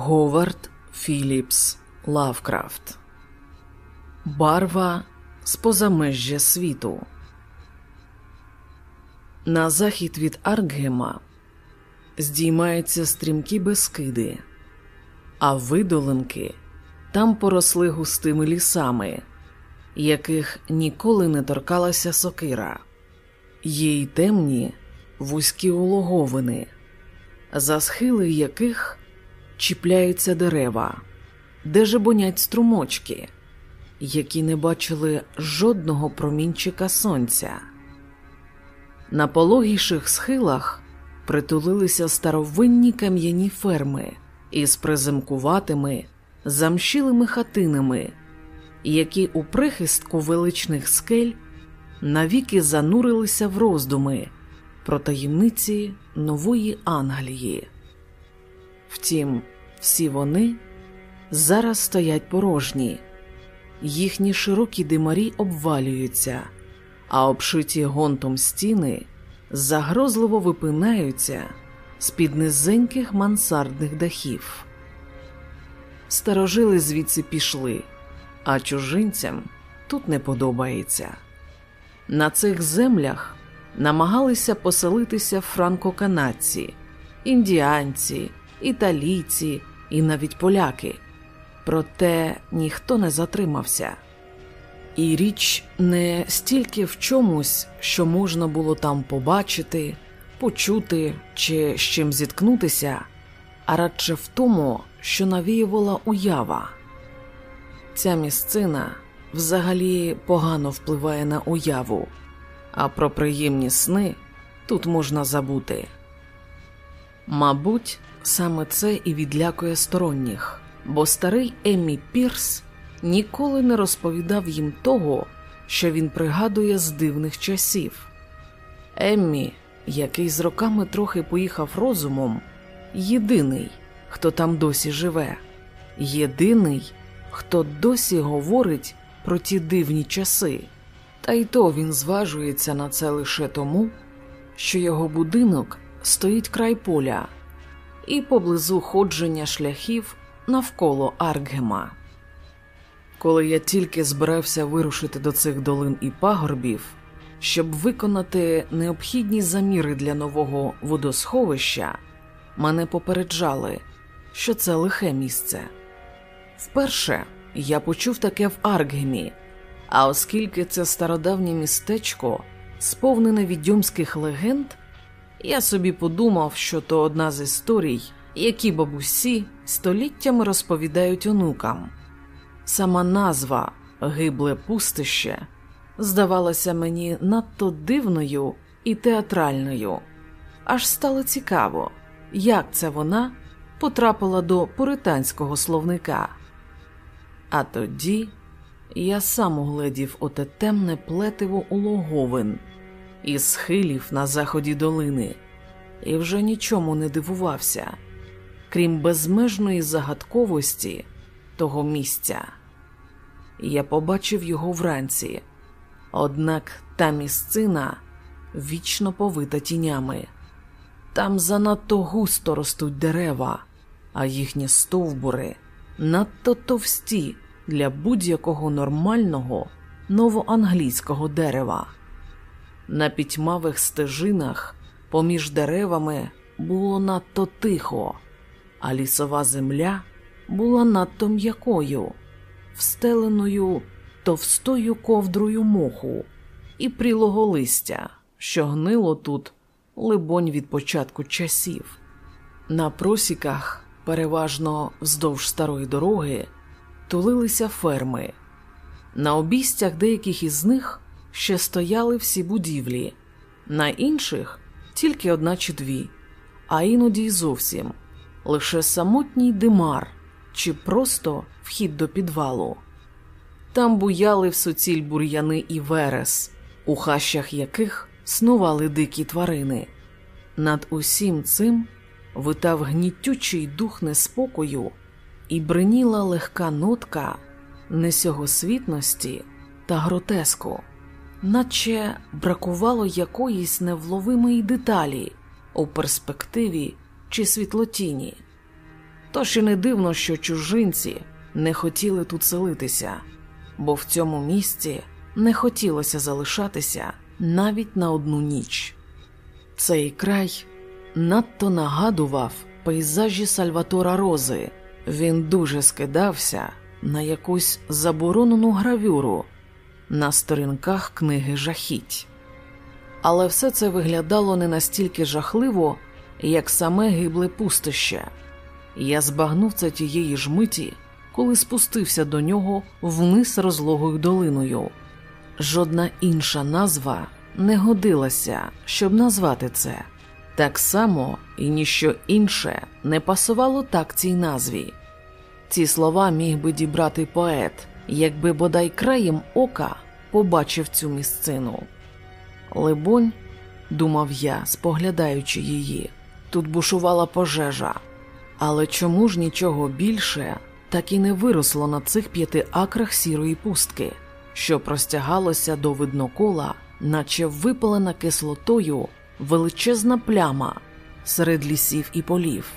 Говард Філіпс Лавкрафт Барва з позамежжя світу. На захід від Аркгема здіймаються стрімкі безкиди, а видолинки там поросли густими лісами, яких ніколи не торкалася сокира, й темні вузькі улоговини, за схили яких чіпляються дерева, де жебонять струмочки, які не бачили жодного промінчика сонця. На пологіших схилах притулилися старовинні кам'яні ферми із приземкуватими, замщилими хатинами, які у прихистку величних скель навіки занурилися в роздуми про таємниці нової Англії. Втім, всі вони зараз стоять порожні, їхні широкі димарі обвалюються, а обшиті гонтом стіни загрозливо випинаються з під низеньких мансардних дахів. Старожили звідси пішли, а чужинцям тут не подобається. На цих землях намагалися поселитися франко-канадці, індіанці, італійці і навіть поляки, проте ніхто не затримався. І річ не стільки в чомусь, що можна було там побачити, почути чи з чим зіткнутися, а радше в тому, що навіювала уява. Ця місцина взагалі погано впливає на уяву, а про приємні сни тут можна забути. Мабуть, саме це і відлякує сторонніх, бо старий Еммі Пірс ніколи не розповідав їм того, що він пригадує з дивних часів. Еммі, який з роками трохи поїхав розумом, єдиний, хто там досі живе, єдиний, хто досі говорить про ті дивні часи, та й то він зважується на це лише тому, що його будинок стоїть край поля і поблизу ходження шляхів навколо Аркгема. Коли я тільки збирався вирушити до цих долин і пагорбів, щоб виконати необхідні заміри для нового водосховища, мене попереджали, що це лихе місце. Вперше я почув таке в Аркгемі, а оскільки це стародавнє містечко, сповнене відьомських легенд, я собі подумав, що то одна з історій, які бабусі століттями розповідають онукам. Сама назва Гибле пустище здавалася мені надто дивною і театральною, аж стало цікаво, як це вона потрапила до пуританського словника. А тоді я сам угледів оте темне плетиво улоговин із схилів на заході долини, і вже нічому не дивувався, крім безмежної загадковості того місця. Я побачив його вранці, однак та місцина вічно повита тінями. Там занадто густо ростуть дерева, а їхні стовбури надто товсті для будь-якого нормального новоанглійського дерева. На пітьмавих стежинах поміж деревами було надто тихо, а лісова земля була надто м'якою, встеленою товстою ковдрою моху і прілого листя, що гнило тут, либонь, від початку часів. На просіках, переважно вздовж старої дороги, тулилися ферми. На обійстях деяких із них ще стояли всі будівлі, на інших тільки одна чи дві, а іноді й зовсім лише самотній димар чи просто вхід до підвалу. Там буяли в суціль бур'яни і верес, у хащах яких снували дикі тварини. Над усім цим витав гнітючий дух неспокою і бриніла легка нотка несьогосвітності та гротеску наче бракувало якоїсь невловимої деталі у перспективі чи світлотіні. Тож і не дивно, що чужинці не хотіли тут селитися, бо в цьому місці не хотілося залишатися навіть на одну ніч. Цей край надто нагадував пейзажі Сальватора Рози. Він дуже скидався на якусь заборонену гравюру на сторінках книги жахіть. Але все це виглядало не настільки жахливо, як саме гибле пустище. Я збагнув це тієї ж миті, коли спустився до нього вниз розлогою долиною. Жодна інша назва не годилася, щоб назвати це. Так само і ніщо інше не пасувало так цій назві. Ці слова міг би дібрати поет, якби бодай краєм ока побачив цю місцину. Либонь, думав я, споглядаючи її, тут бушувала пожежа, але чому ж нічого більше так і не виросло на цих п'яти акрах сірої пустки, що простягалося до виднокола, наче випалена кислотою величезна пляма серед лісів і полів.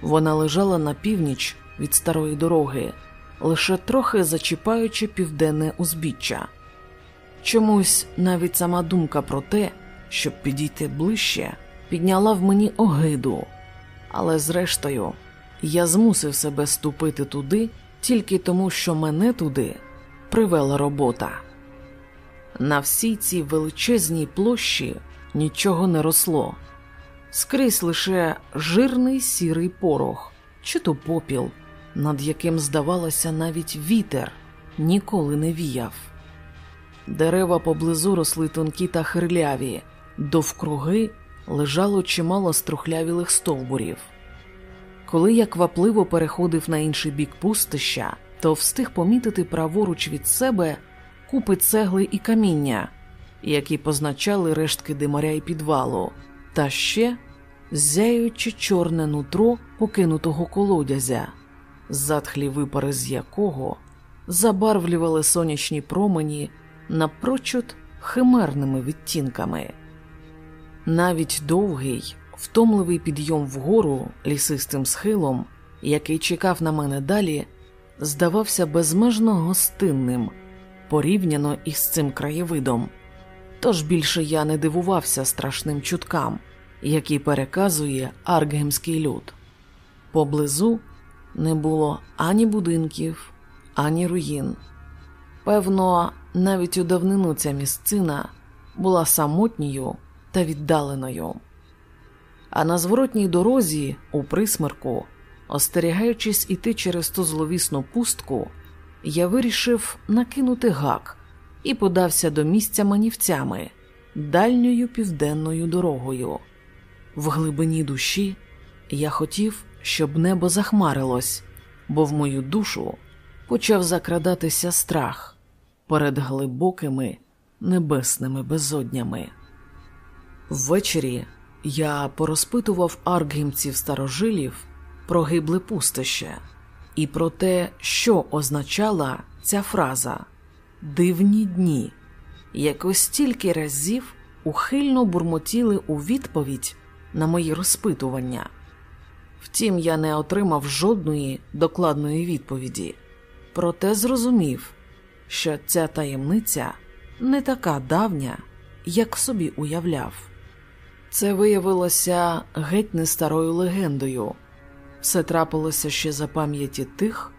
Вона лежала на північ від старої дороги, лише трохи зачіпаючи південне узбіччя. Чомусь навіть сама думка про те, щоб підійти ближче, підняла в мені огиду, але зрештою я змусив себе ступити туди тільки тому, що мене туди привела робота. На всій цій величезній площі нічого не росло, скрізь лише жирний сірий порох, чи то попіл, над яким, здавалося, навіть вітер ніколи не віяв. Дерева поблизу росли тонкі та хирляві, довкруги лежало чимало струхлявілих стовбурів. Коли я квапливо переходив на інший бік пустища, то встиг помітити праворуч від себе купи цегли і каміння, які позначали рештки димаря і підвалу, та ще зяючи чорне нутро покинутого колодязя, затхлі випари з якого забарвлювали сонячні промені напрочуд химерними відтінками. Навіть довгий, втомливий підйом вгору лісистим схилом, який чекав на мене далі, здавався безмежно гостинним порівняно із цим краєвидом. Тож більше я не дивувався страшним чуткам, які переказує аркгемський люд. Поблизу не було ані будинків, ані руїн. Певно, навіть у давнину ця місцина була самотньою та віддаленою. А на зворотній дорозі, у присмерку, остерігаючись іти через ту зловісну пустку, я вирішив накинути гак і подався до місця манівцями дальньою південною дорогою. В глибині душі я хотів, щоб небо захмарилось, бо в мою душу почав закрадатися страх перед глибокими небесними безоднями. Ввечері я порозпитував аркгімців старожилів про гибле пустище і про те, що означала ця фраза дивні дні, якось стільки разів ухильно бурмотіли у відповідь на мої розпитування. Втім, я не отримав жодної докладної відповіді, проте зрозумів, що ця таємниця не така давня, як собі уявляв. Це виявилося геть не старою легендою. Все трапилося ще за пам'яті тих,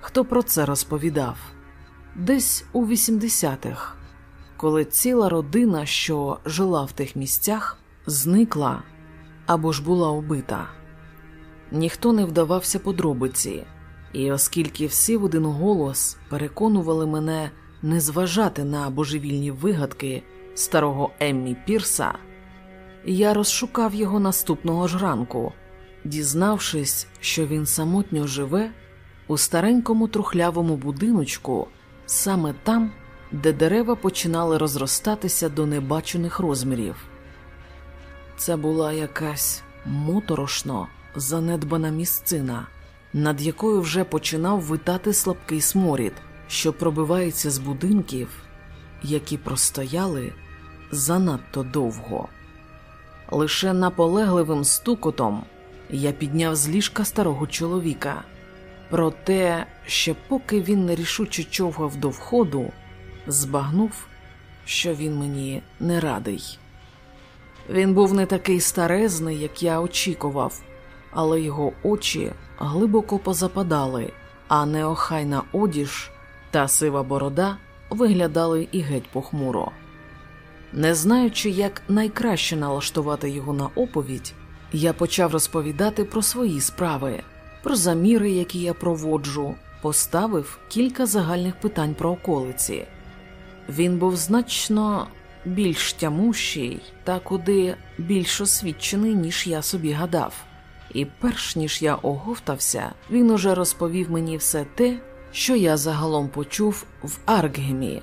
хто про це розповідав, десь у 80-х, коли ціла родина, що жила в тих місцях, зникла або ж була убита. Ніхто не вдавався подробиці, і оскільки всі в один голос переконували мене не зважати на божевільні вигадки старого Еммі Пірса, я розшукав його наступного ж ранку дізнавшись, що він самотньо живе у старенькому трухлявому будиночку, саме там, де дерева починали розростатися до небачених розмірів. Це була якась моторошно занедбана місцина, над якою вже починав витати слабкий сморід, що пробивається з будинків, які простояли занадто довго. Лише наполегливим стукотом я підняв з ліжка старого чоловіка. Проте, ще поки він нерішуче човгав до входу, збагнув, що він мені не радий. Він був не такий старезний, як я очікував, але його очі глибоко позападали, а неохайна одіж та сива борода виглядали і геть похмуро. Не знаючи, як найкраще налаштувати його на оповідь, я почав розповідати про свої справи, про заміри, які я проводжу, поставив кілька загальних питань про околиці. Він був значно більш тямущий та куди більш освічений, ніж я собі гадав. І перш ніж я оговтався, він уже розповів мені все те, що я загалом почув в Аркгемі.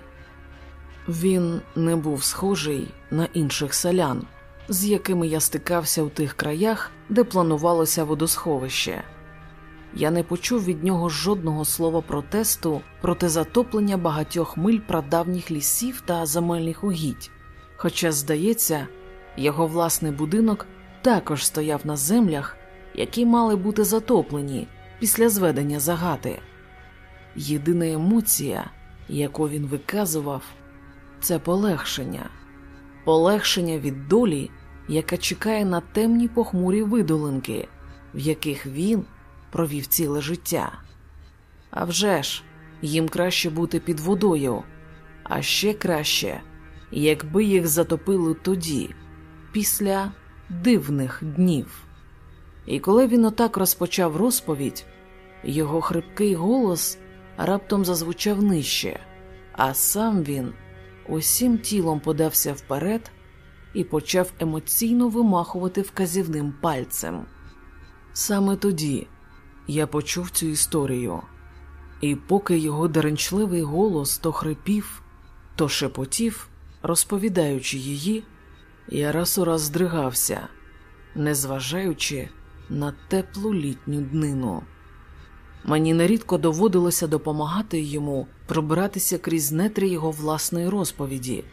Він не був схожий на інших селян, з якими я стикався у тих краях, де планувалося водосховище. Я не почув від нього жодного слова протесту проти затоплення багатьох миль прадавніх лісів та земельних угідь. Хоча, здається, його власний будинок також стояв на землях, які мали бути затоплені після зведення загати. Єдина емоція, яку він виказував, це полегшення, полегшення від долі, яка чекає на темні похмурі видолинки, в яких він провів ціле життя. А вже ж, їм краще бути під водою, а ще краще, якби їх затопили тоді, після дивних днів. І коли він отак розпочав розповідь, його хрипкий голос раптом зазвучав нижче, а сам він усім тілом подався вперед і почав емоційно вимахувати вказівним пальцем. Саме тоді я почув цю історію, і поки його деренчливий голос то хрипів, то шепотів, розповідаючи її, я раз у раз здригався, незважаючи на теплу літню днину. Мені нерідко доводилося допомагати йому пробиратися крізь нетрі його власної розповіді,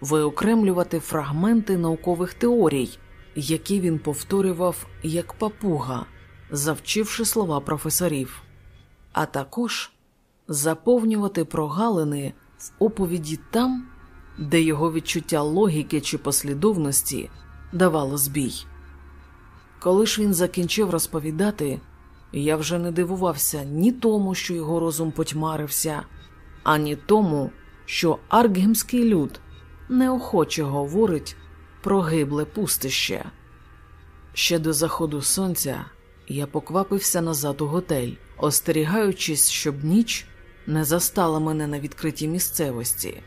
виокремлювати фрагменти наукових теорій, які він повторював як папуга, завчивши слова професорів, а також заповнювати прогалини в оповіді там, де його відчуття логіки чи послідовності давало збій. Коли ж він закінчив розповідати, я вже не дивувався ні тому, що його розум потьмарився, ані тому, що аркгемський люд неохоче говорить про гибле пустище. Ще до заходу сонця я поквапився назад у готель, остерігаючись, щоб ніч не застала мене на відкритій місцевості.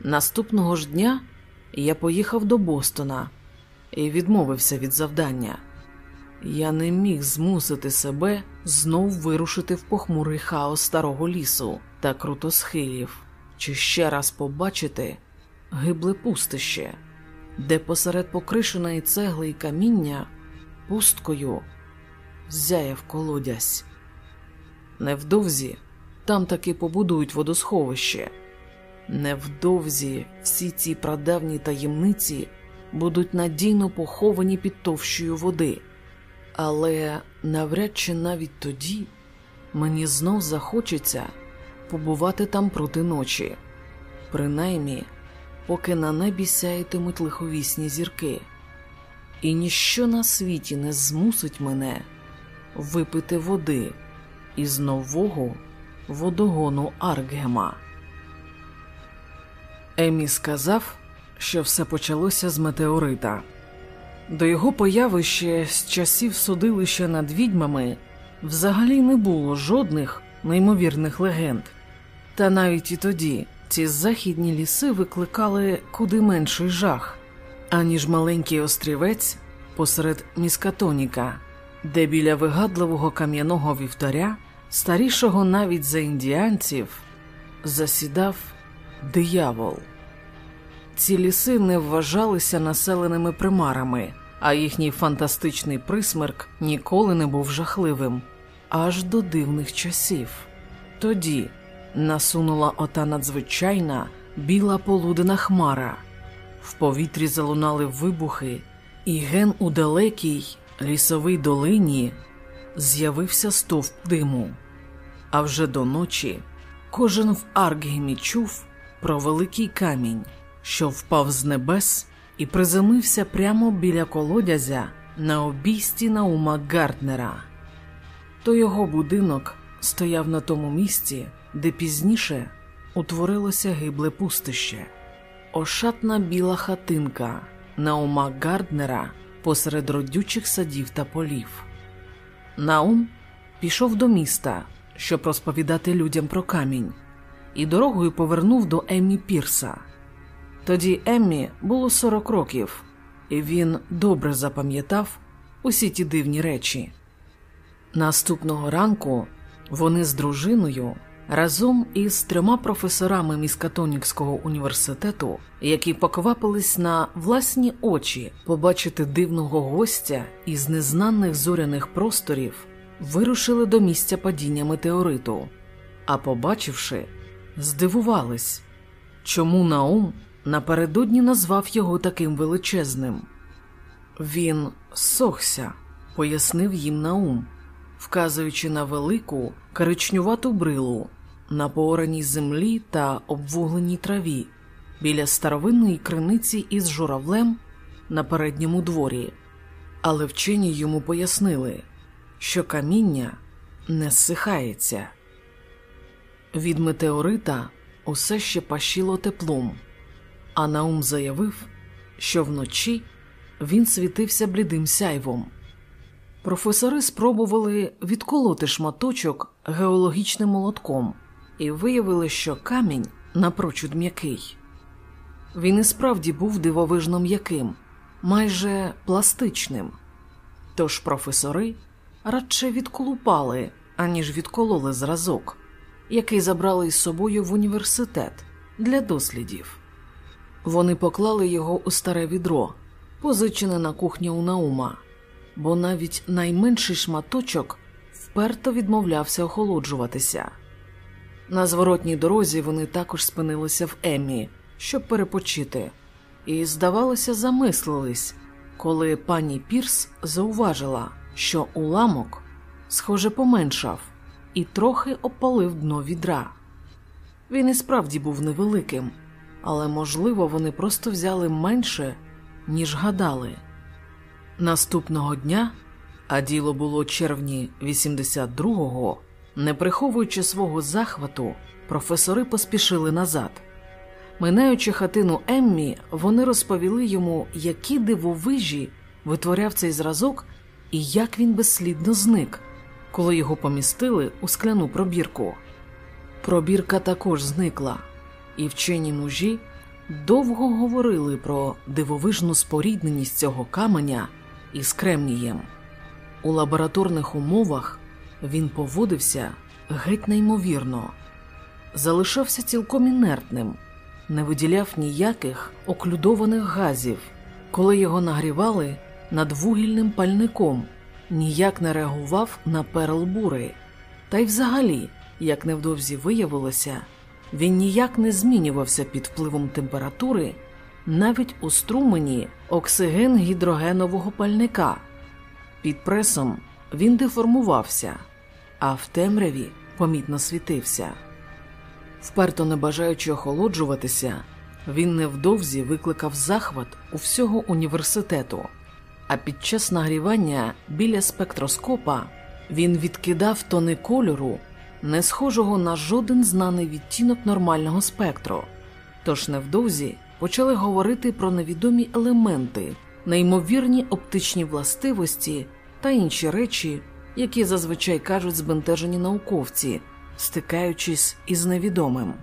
Наступного ж дня я поїхав до Бостона і відмовився від завдання. Я не міг змусити себе знов вирушити в похмурий хаос старого лісу та крутосхилів, чи ще раз побачити гибле пустище, де посеред покришеної цегли і каміння пусткою зяяв колодязь. Невдовзі там таки побудують водосховище. Невдовзі всі ці прадавні таємниці будуть надійно поховані під товщою води, але навряд чи навіть тоді мені знов захочеться побувати там проти ночі, принаймні, поки на небі сяятимуть лиховісні зірки, і ніщо на світі не змусить мене випити води із нового водогону Аркгема. Емі сказав, що все почалося з метеорита. До його появи ще з часів судилища над відьмами взагалі не було жодних неймовірних легенд. Та навіть і тоді ці західні ліси викликали куди менший жах, аніж маленький острівець посеред міскатоніка, де біля вигадливого кам'яного вівтаря, старішого навіть за індіанців, засідав диявол. Ці ліси не вважалися населеними примарами, а їхній фантастичний присмерк ніколи не був жахливим, аж до дивних часів. Тоді насунула ота надзвичайна біла полудена хмара, в повітрі залунали вибухи, і ген у далекій лісовій долині з'явився стовп диму, а вже до ночі кожен в Аркгемі чув про великий камінь, що впав з небес і приземлився прямо біля колодязя на обійсті Наума Гарднера. То його будинок стояв на тому місці, де пізніше утворилося гибле пустище, ошатна біла хатинка Наума Гарднера посеред родючих садів та полів. Наум пішов до міста, щоб розповідати людям про камінь, і дорогою повернув до Еммі Пірса. Тоді Еммі було 40 років, і він добре запам'ятав усі ті дивні речі. Наступного ранку вони з дружиною разом із трьома професорами Міскатонікського університету, які поквапились на власні очі побачити дивного гостя із незнаних зоряних просторів, вирушили до місця падіння метеориту, а побачивши, здивувались, чому Наум напередодні назвав його таким величезним. Він сохся, пояснив їм Наум, вказуючи на велику коричнювату брилу на поораній землі та обвугленій траві біля старовинної криниці із журавлем на передньому дворі, але вчені йому пояснили, що каміння не зсихається. Від метеорита усе ще пащило теплом, а Наум заявив, що вночі він світився блідим сяйвом. Професори спробували відколоти шматочок геологічним молотком і виявили, що камінь напрочуд м'який. Він і справді був дивовижно м'яким, майже пластичним. Тож професори радше відколупали, аніж відкололи зразок, який забрали із собою в університет для дослідів. Вони поклали його у старе відро, позичене на кухні у Наума, бо навіть найменший шматочок вперто відмовлявся охолоджуватися. На зворотній дорозі вони також спинилися в Еммі, щоб перепочити, і, здавалося, замислились, коли пані Пірс зауважила, що уламок, схоже, поменшав і трохи опалив дно відра. Він і справді був невеликим, але, можливо, вони просто взяли менше, ніж гадали. Наступного дня, а діло було червні 82-го, не приховуючи свого захвату, професори поспішили назад. Минаючи хатину Еммі, вони розповіли йому, які дивовижі витворяв цей зразок і як він безслідно зник, коли його помістили у скляну пробірку. Пробірка також зникла, і вчені мужі довго говорили про дивовижну спорідненість цього каменя із кремнієм. У лабораторних умовах він поводився геть неймовірно, залишався цілком інертним, не виділяв ніяких оклюдованих газів, коли його нагрівали над вугільним пальником, ніяк не реагував на перл бури. Та й взагалі, як невдовзі виявилося, він ніяк не змінювався під впливом температури навіть у струмені оксиген гідрогенового пальника. Під пресом він деформувався, а в темряві помітно світився. Вперто не бажаючи охолоджуватися, він невдовзі викликав захват у всього університету, а під час нагрівання біля спектроскопа він відкидав тони кольору, не схожого на жоден знаний відтінок нормального спектру. Тож невдовзі почали говорити про невідомі елементи, неймовірні оптичні властивості та інші речі, які зазвичай кажуть збентежені науковці, стикаючись із невідомим.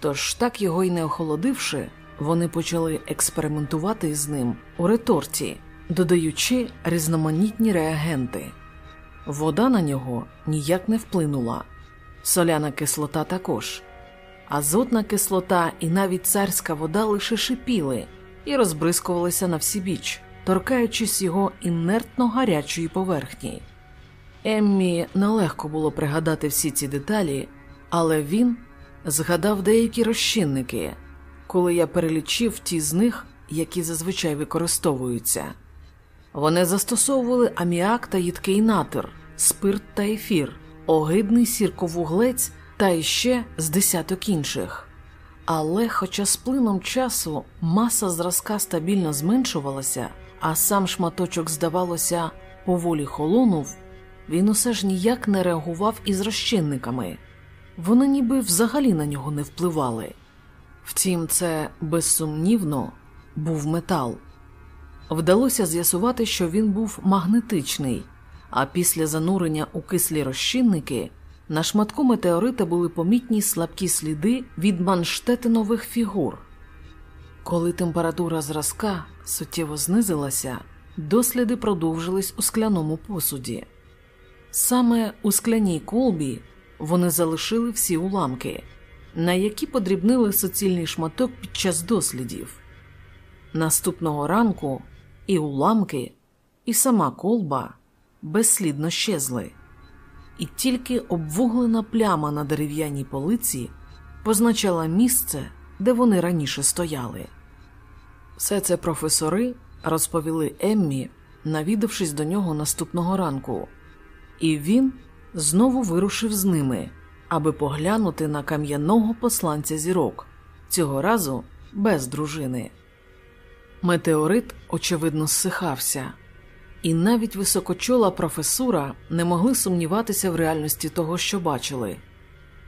Тож, так його й не охолодивши, вони почали експериментувати із ним у реторті, додаючи різноманітні реагенти. Вода на нього ніяк не вплинула, соляна кислота також. Азотна кислота і навіть царська вода лише шипіли і розбризкувалися на всі біч, торкаючись його інертно гарячої поверхні. Еммі нелегко було пригадати всі ці деталі, але він згадав деякі розчинники, коли я перелічив ті з них, які зазвичай використовуються. Вони застосовували аміак та їдкий натир, спирт та ефір, огидний сірковуглець та іще з десяток інших. Але, хоча з плином часу маса зразка стабільно зменшувалася, а сам шматочок, здавалося, поволі холонув, він усе ж ніяк не реагував із розчинниками, вони ніби взагалі на нього не впливали. Втім, це безсумнівно був метал. Вдалося з'ясувати, що він був магнетичний, а після занурення у кислі розчинники на шматку метеорита були помітні слабкі сліди від манштетинових фігур. Коли температура зразка суттєво знизилася, досліди продовжились у скляному посуді. Саме у скляній колбі вони залишили всі уламки, на які подрібнили суцільний шматок під час дослідів. Наступного ранку і уламки, і сама колба безслідно щезли, і тільки обвуглена пляма на дерев'яній полиці позначала місце, де вони раніше стояли. Все це професори розповіли Еммі, навідавшись до нього наступного ранку, і він знову вирушив з ними, аби поглянути на кам'яного посланця зірок, цього разу без дружини. Метеорит, очевидно, зсихався, і навіть високочола професура не могли сумніватися в реальності того, що бачили.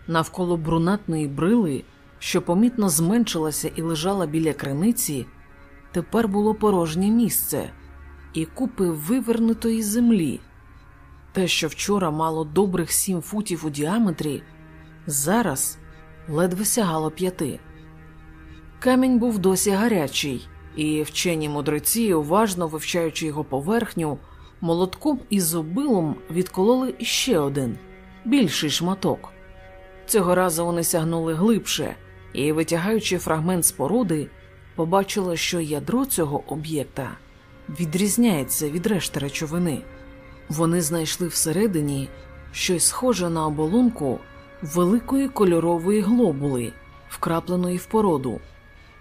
Навколо брунатної брили, що помітно зменшилася і лежала біля криниці, тепер було порожнє місце і купи вивернутої землі. Те, що вчора мало добрих сім футів у діаметрі, зараз ледве сягало п'яти. Камінь був досі гарячий, і вчені мудреці, уважно вивчаючи його поверхню, молотком і зубилом відкололи іще один більший шматок. Цього разу вони сягнули глибше і, витягаючи фрагмент споруди, побачили, що ядро цього об'єкта відрізняється від решти речовини. Вони знайшли всередині щось схоже на оболонку великої кольорової глобули, вкрапленої в породу.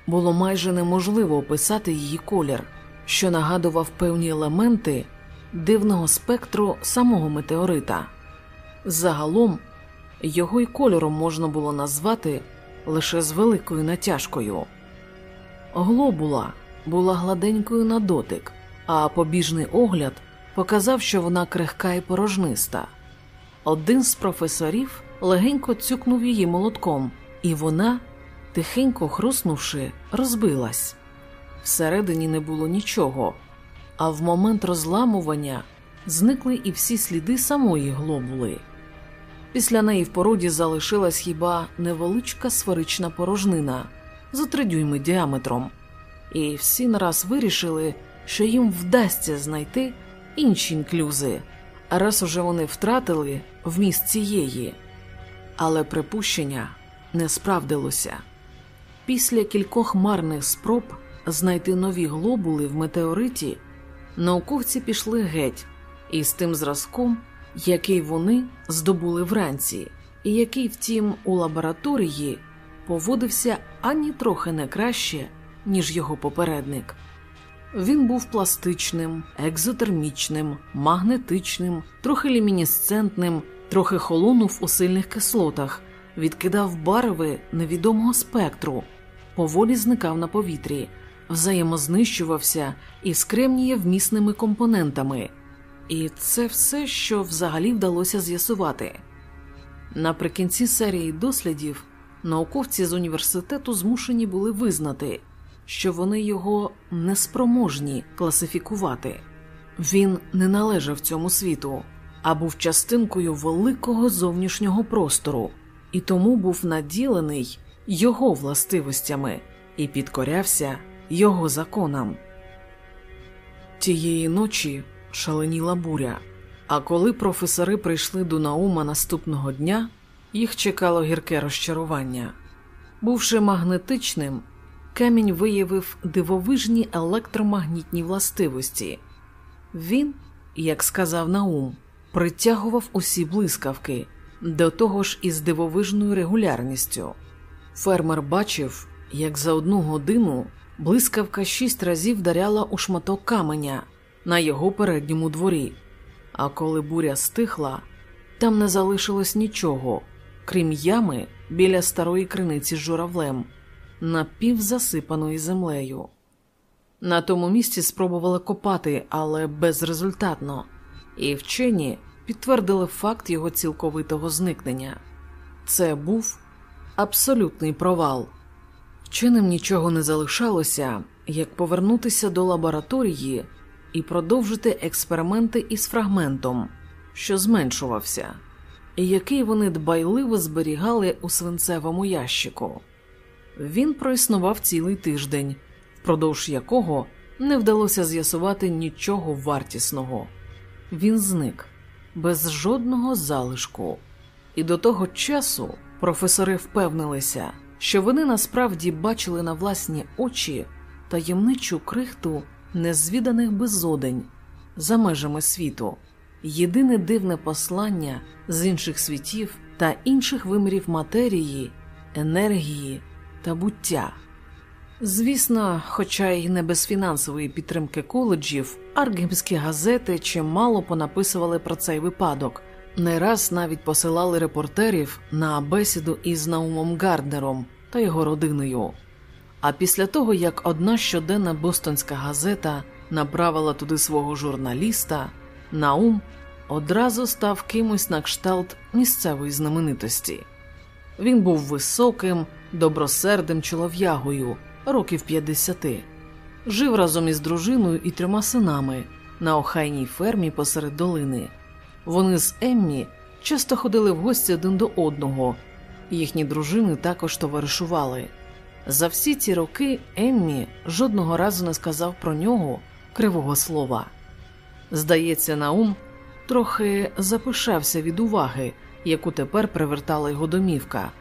Було майже неможливо описати її колір, що нагадував певні елементи дивного спектру самого метеорита. Загалом його й кольором можна було назвати лише з великою натяжкою. Глобула була гладенькою на дотик, а побіжний огляд показав, що вона крихка і порожниста. Один з професорів легенько цюкнув її молотком, і вона, тихенько хруснувши, розбилась. Всередині не було нічого, а в момент розламування зникли і всі сліди самої глобули. Після неї в породі залишилась хіба невеличка сферична порожнина три дюйми діаметром, і всі нараз вирішили, що їм вдасться знайти інші інклюзи, раз уже вони втратили вміст цієї. Але припущення не справдилося. Після кількох марних спроб знайти нові глобули в метеориті, науковці пішли геть із тим зразком, який вони здобули вранці, і який, втім, у лабораторії поводився ані трохи не краще, ніж його попередник. Він був пластичним, екзотермічним, магнетичним, трохи лімінісцентним, трохи холонув у сильних кислотах, відкидав барви невідомого спектру, поволі зникав на повітрі, взаємознищувався і скремніє вмісними компонентами. І це все, що взагалі вдалося з'ясувати. Наприкінці серії дослідів науковці з університету змушені були визнати що вони його неспроможні класифікувати. Він не належав цьому світу, а був частинкою великого зовнішнього простору і тому був наділений його властивостями і підкорявся його законам. Тієї ночі шаленіла буря, а коли професори прийшли до Наума наступного дня, їх чекало гірке розчарування. Бувши магнетичним, камінь виявив дивовижні електромагнітні властивості. Він, як сказав Наум, притягував усі блискавки, до того ж із дивовижною регулярністю. Фермер бачив, як за одну годину блискавка шість разів вдаряла у шматок каменя, на його передньому дворі. А коли буря стихла, там не залишилось нічого, крім ями біля старої криниці з журавлем, напівзасипаної землею. На тому місці спробували копати, але безрезультатно, і вчені підтвердили факт його цілковитого зникнення. Це був абсолютний провал. Вченим нічого не залишалося, як повернутися до лабораторії і продовжити експерименти із фрагментом, що зменшувався, і який вони дбайливо зберігали у свинцевому ящику. Він проіснував цілий тиждень, впродовж якого не вдалося з'ясувати нічого вартісного. Він зник без жодного залишку, і до того часу професори впевнилися, що вони насправді бачили на власні очі таємничу крихту незвіданих безодень за межами світу, єдине дивне послання з інших світів та інших вимірів матерії, енергії та буття. Звісно, хоча й не без фінансової підтримки коледжів, аргемські газети чимало понаписували про цей випадок, не раз навіть посилали репортерів на бесіду із Наумом Гарднером та його родиною. А після того, як одна щоденна бостонська газета направила туди свого журналіста, Наум одразу став кимось на кшталт місцевої знаменитості. Він був високим, добросердим чолов'ягою років 50. Жив разом із дружиною і трьома синами на охайній фермі посеред долини. Вони з Еммі часто ходили в гості один до одного, їхні дружини також товаришували. За всі ці роки Еммі жодного разу не сказав про нього кривого слова. Здається, Наум трохи запишався від уваги, яку тепер привертала його домівка,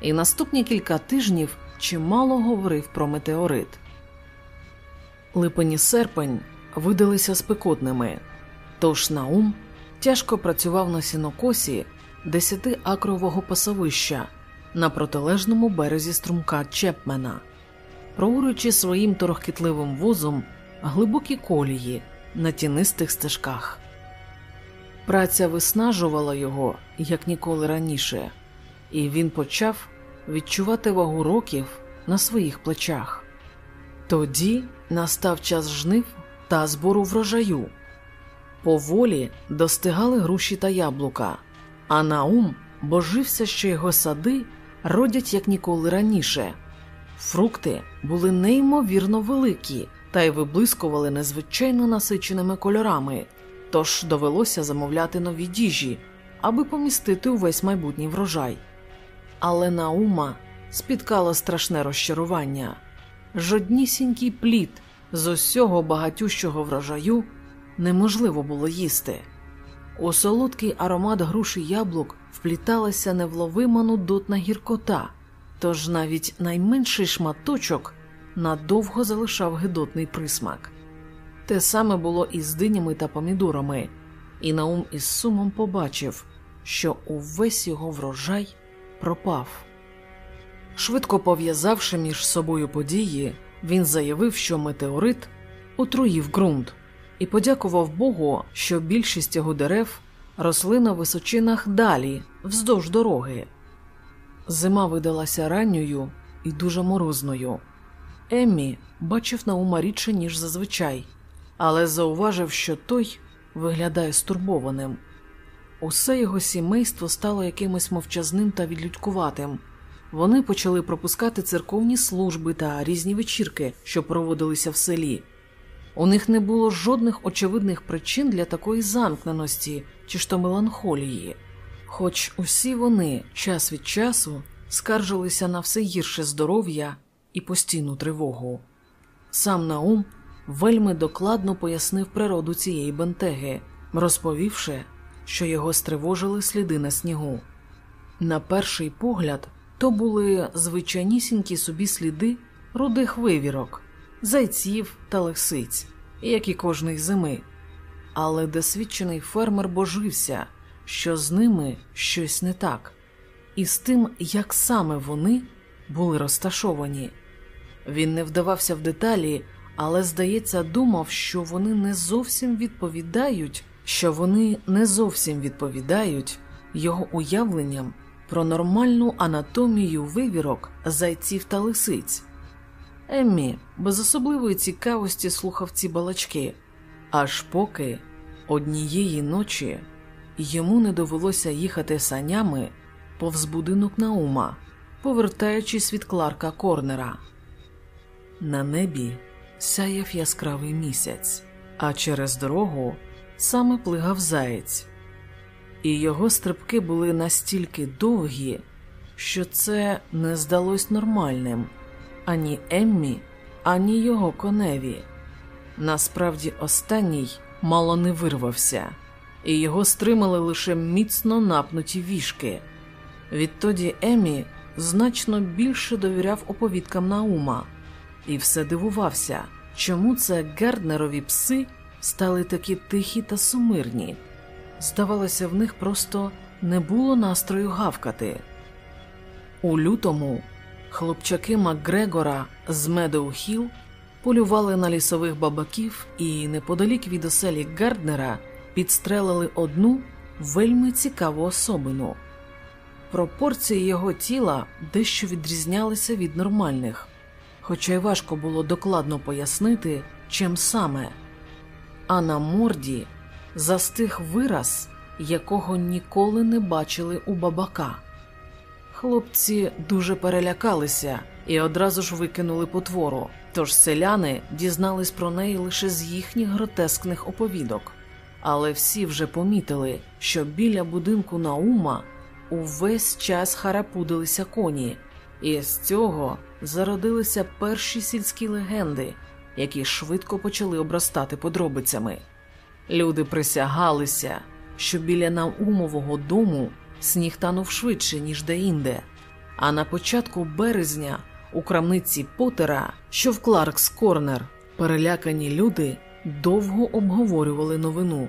і наступні кілька тижнів чимало говорив про метеорит. Липень і серпень видалися спекотними, тож Наум тяжко працював на сінокосі десятиакрового пасовища на протилежному березі струмка Чепмена, проурюючи своїм торохкітливим возом глибокі колії на тінистих стежках. Праця виснажувала його як ніколи раніше, і він почав відчувати вагу років на своїх плечах. Тоді настав час жнив та збору врожаю. Поволі достигали груші та яблука, а Наум божився, що його сади родять як ніколи раніше. Фрукти були неймовірно великі та й виблискували незвичайно насиченими кольорами, тож довелося замовляти нові діжі, аби помістити увесь майбутній врожай. Але Наума спіткало страшне розчарування жоднісінький плід з усього багатющого врожаю неможливо було їсти. У солодкий аромат груші яблук впліталася невловима нудотна гіркота, тож навіть найменший шматочок надовго залишав гидотний присмак. Те саме було і з динями та помідорами, і Наум із сумом побачив, що увесь його врожай пропав. Швидко пов'язавши між собою події, він заявив, що метеорит отруїв ґрунт, і подякував Богу, що більшість його дерев росли на височинах далі, вздовж дороги. Зима видалася ранньою і дуже морозною. Еммі бачив Наума рідше, ніж зазвичай, але зауважив, що той виглядає стурбованим. Усе його сімейство стало якимось мовчазним та відлюдькуватим. Вони почали пропускати церковні служби та різні вечірки, що проводилися в селі. У них не було жодних очевидних причин для такої замкненості чи ж то меланхолії, хоч усі вони час від часу скаржилися на все гірше здоров'я і постійну тривогу. Сам Наум вельми докладно пояснив природу цієї бентеги, розповівши, що його стривожили сліди на снігу. На перший погляд, то були звичайнісінькі собі сліди рудих вивірок, зайців та лисиць, як і кожної зими. Але досвідчений фермер божився, що з ними щось не так, і з тим, як саме вони були розташовані. Він не вдавався в деталі, але, здається, думав, що вони не зовсім відповідають, що вони не зовсім відповідають його уявленням про нормальну анатомію вивірок зайців та лисиць. Еммі без особливої цікавості слухав ці балачки, аж поки однієї ночі йому не довелося їхати санями повз будинок Наума, повертаючись від Кларка Корнера. На небі сяяв яскравий місяць, а через дорогу саме плигав заєць, і його стрибки були настільки довгі, що це не здалось нормальним ані Еммі, ані його коневі. Насправді, останній мало не вирвався, і його стримали лише міцно напнуті вішки. Відтоді Еммі значно більше довіряв оповідкам Наума і все дивувався, чому це Герднерові пси стали такі тихі та сумирні. Здавалося, в них просто не було настрою гавкати. У лютому хлопчаки Макгрегора з Медоу-Хіл полювали на лісових бабаків і неподалік від оселі Гарднера підстрелили одну вельми цікаву особину. Пропорції його тіла дещо відрізнялися від нормальних, хоча й важко було докладно пояснити, чим саме. А на морді застиг вираз, якого ніколи не бачили у бабака. Хлопці дуже перелякалися і одразу ж викинули потвору, тож селяни дізнались про неї лише з їхніх гротескних оповідок. Але всі вже помітили, що біля будинку Наума увесь час харапудилися коні, і з цього зародилися перші сільські легенди, які швидко почали обростати подробицями. Люди присягалися, що біля Наумового дому сніг танув швидше, ніж деінде, а на початку березня у крамниці Потера, що в Кларкс Корнер, перелякані люди довго обговорювали новину.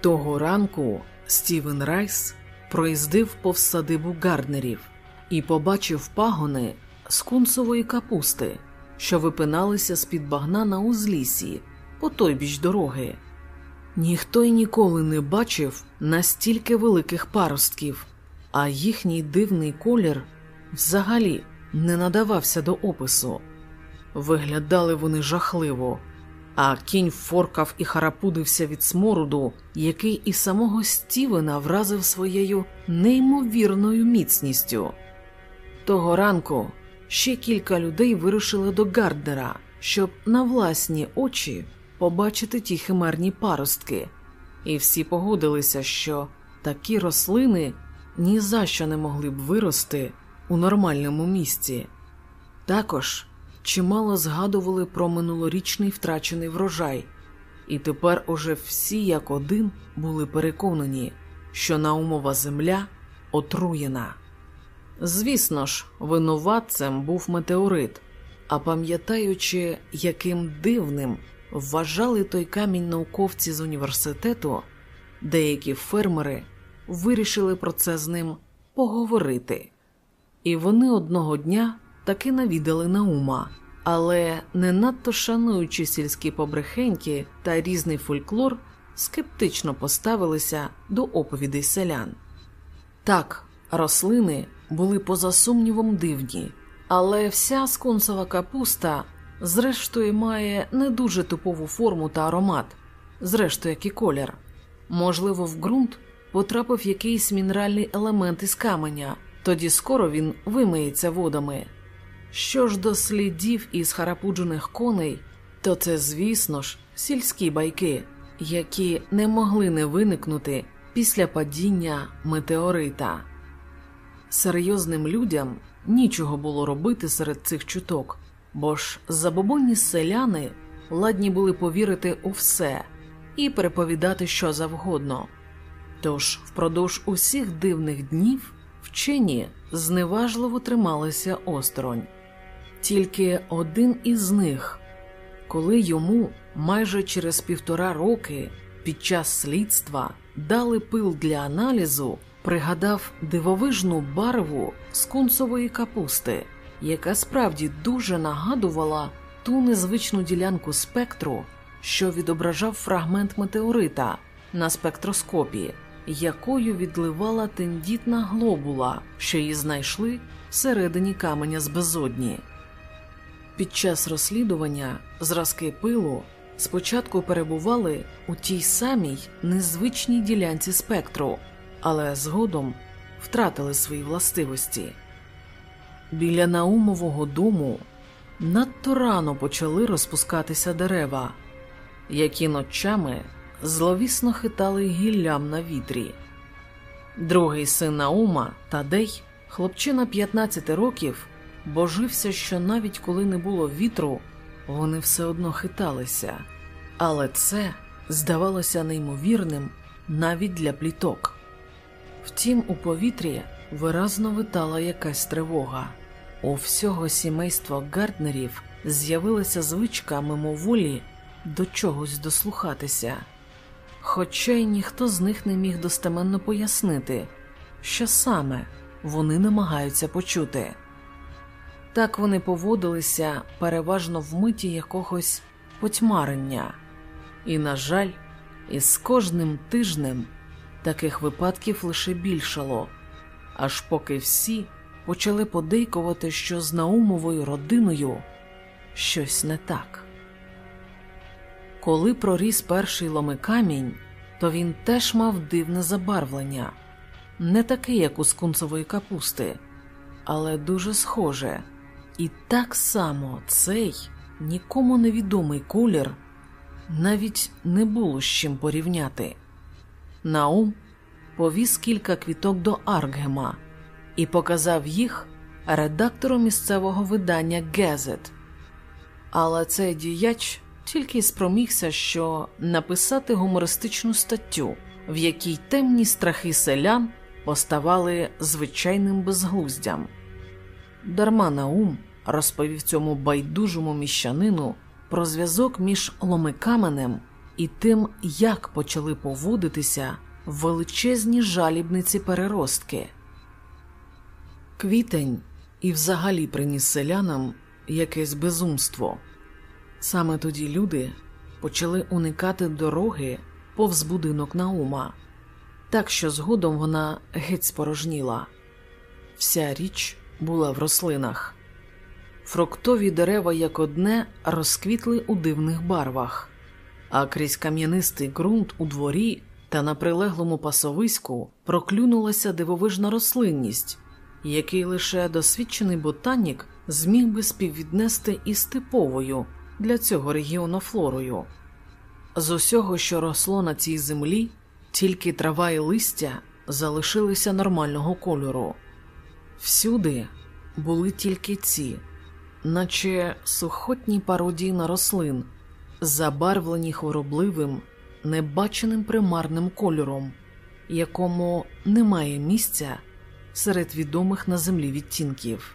Того ранку Стівен Райс проїздив повз садибу Гарднерів і побачив пагони з кунцової капусти, що випиналися з під багна на узлісі по той біч дороги. Ніхто й ніколи не бачив настільки великих паростків, а їхній дивний колір взагалі не надавався до опису. Виглядали вони жахливо, а кінь форкав і харапудився від смороду, який і самого Стівена вразив своєю неймовірною міцністю. Того ранку ще кілька людей вирушили до Гарднера, щоб на власні очі побачити ті химерні паростки, і всі погодилися, що такі рослини ні за що не могли б вирости у нормальному місці. Також чимало згадували про минулорічний втрачений врожай, і тепер уже всі як один були переконані, що наумова земля отруєна. Звісно ж, винуватцем був метеорит, а пам'ятаючи, яким дивним вважали той камінь науковці з університету, деякі фермери вирішили про це з ним поговорити. І вони одного дня таки навідали Наума, але не надто шануючи сільські побрехеньки та різний фольклор, скептично поставилися до оповідей селян. Так, рослини були поза сумнівом дивні, але вся скунсова капуста, зрештою, має не дуже типову форму та аромат, зрештою, як і колір. Можливо, в ґрунт потрапив якийсь мінеральний елемент із каменя, тоді скоро він вимиється водами. Що ж до слідів із харапуджених коней, то це, звісно ж, сільські байки, які не могли не виникнути після падіння метеорита. Серйозним людям нічого було робити серед цих чуток, бо ж забобонні селяни ладні були повірити у все і переповідати що завгодно. Тож впродовж усіх дивних днів вчені зневажливо трималися осторонь. Тільки один із них, коли йому майже через півтора роки під час слідства дали пил для аналізу, пригадав дивовижну барву скунсової капусти, яка справді дуже нагадувала ту незвичну ділянку спектру, що відображав фрагмент метеорита на спектроскопі, якою відливала тендітна глобула, що її знайшли всередині каменя з безодні. Під час розслідування зразки пилу спочатку перебували у тій самій незвичній ділянці спектру, але згодом втратили свої властивості. Біля наумового дому надто рано почали розпускатися дерева, які ночами зловісно хитали гіллям на вітрі. Другий син Наума Тадей, хлопчина 15 років, божився, що навіть коли не було вітру, вони все одно хиталися, але це здавалося неймовірним навіть для пліток. Втім, у повітрі виразно витала якась тривога. У всього сімейства Гарднерів з'явилася звичка мимоволі до чогось дослухатися, хоча й ніхто з них не міг достеменно пояснити, що саме вони намагаються почути. Так вони поводилися переважно в миті якогось потьмарення, і, на жаль, із кожним тижнем таких випадків лише більшало, аж поки всі почали подейкувати, що з Наумовою родиною щось не так. Коли проріс перший ломикамінь, то він теж мав дивне забарвлення, не таке, як у скунцової капусти, але дуже схоже. І так само цей нікому невідомий колір навіть не було з чим порівняти. Наум повіз кілька квіток до Аркгема і показав їх редактору місцевого видання Гезет. Але цей діяч тільки спромігся, що написати гумористичну статтю, в якій темні страхи селян поставали звичайним безглуздям. Дарма Наум розповів цьому байдужому міщанину про зв'язок між ломикаменем і тим, як почали поводитися величезні жалібниці переростки. Квітень і взагалі приніс селянам якесь безумство. Саме тоді люди почали уникати дороги повз будинок Наума, так що згодом вона геть спорожніла. Вся річ була в рослинах. Фруктові дерева як одне розквітли у дивних барвах, а крізь кам'янистий ґрунт у дворі та на прилеглому пасовиську проклюнулася дивовижна рослинність, який лише досвідчений ботанік зміг би співвіднести із типовою для цього регіону флорою. З усього, що росло на цій землі, тільки трава і листя залишилися нормального кольору. Всюди були тільки ці, наче сухотні пародії на рослин, забарвлені хворобливим, небаченим примарним кольором, якому немає місця серед відомих на землі відтінків.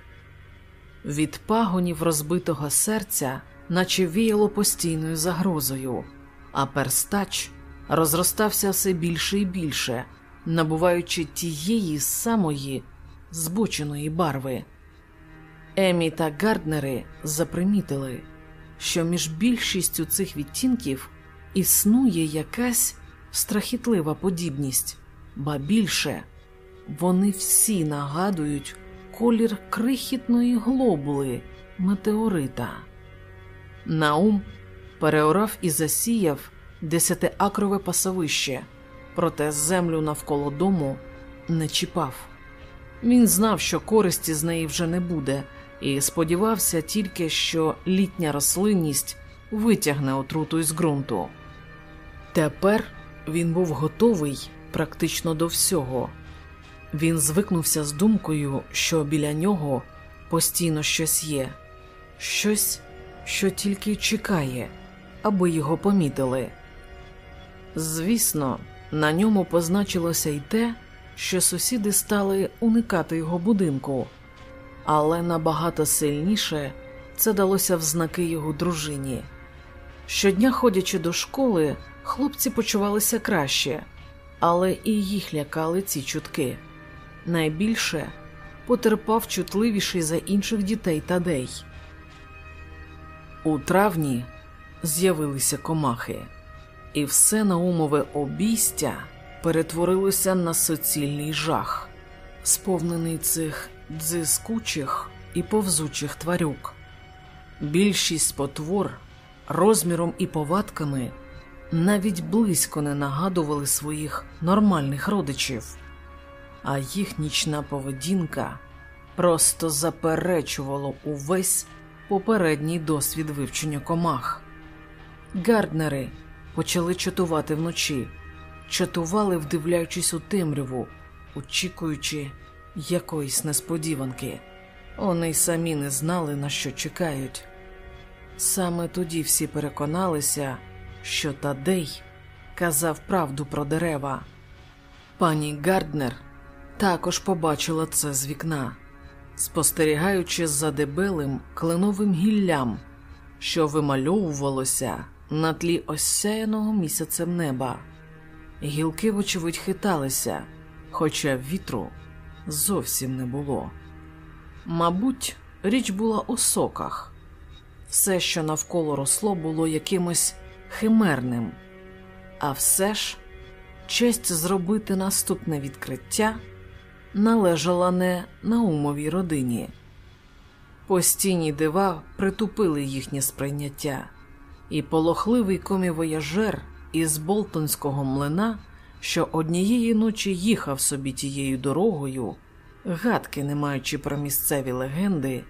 Від пагонів розбитого серця, наче віяло постійною загрозою, а перстач розростався все більше і більше, набуваючи тієї самої збоченої барви. Емі та Гарднери запримітили, що між більшістю цих відтінків існує якась страхітлива подібність, ба більше вони всі нагадують колір крихітної глобули метеорита. Наум переорав і засіяв десятиакрове пасовище, проте землю навколо дому не чіпав. Він знав, що користі з неї вже не буде, і сподівався тільки, що літня рослинність витягне отруту із ґрунту. Тепер він був готовий практично до всього. Він звикнувся з думкою, що біля нього постійно щось є, щось, що тільки чекає, аби його помітили. Звісно, на ньому позначилося й те, що сусіди стали уникати його будинку, але набагато сильніше це далося в знаки його дружині. Щодня, ходячи до школи, хлопці почувалися краще, але і їх лякали ці чутки. Найбільше потерпав чутливіший за інших дітей Тадей. У травні з'явилися комахи, і все наумове обійстя перетворилося на суцільний жах, сповнений цих дзискучих і повзучих тварюк. Більшість потвор розміром і повадками навіть близько не нагадували своїх нормальних родичів, а їх нічна поведінка просто заперечувало увесь попередній досвід вивчення комах. Гарднери почали чатувати вночі, чатували, вдивляючись у темряву, очікуючи якоїсь несподіванки. Вони й самі не знали, на що чекають. Саме тоді всі переконалися, що Тадей казав правду про дерева. Пані Гарднер також побачила це з вікна, спостерігаючи за дебелим кленовим гіллям, що вимальовувалося на тлі осяяного місяцем неба. Гілки, вочевидь, хиталися, хоча вітру зовсім не було. Мабуть, річ була у соках. Все, що навколо росло, було якимось химерним, а все ж честь зробити наступне відкриття належала не Наумовій родині. Постійні дива притупили їхнє сприйняття, і полохливий комівояжер із Болтонського млина, що однієї ночі їхав собі тією дорогою, гадки не маючи про місцеві легенди,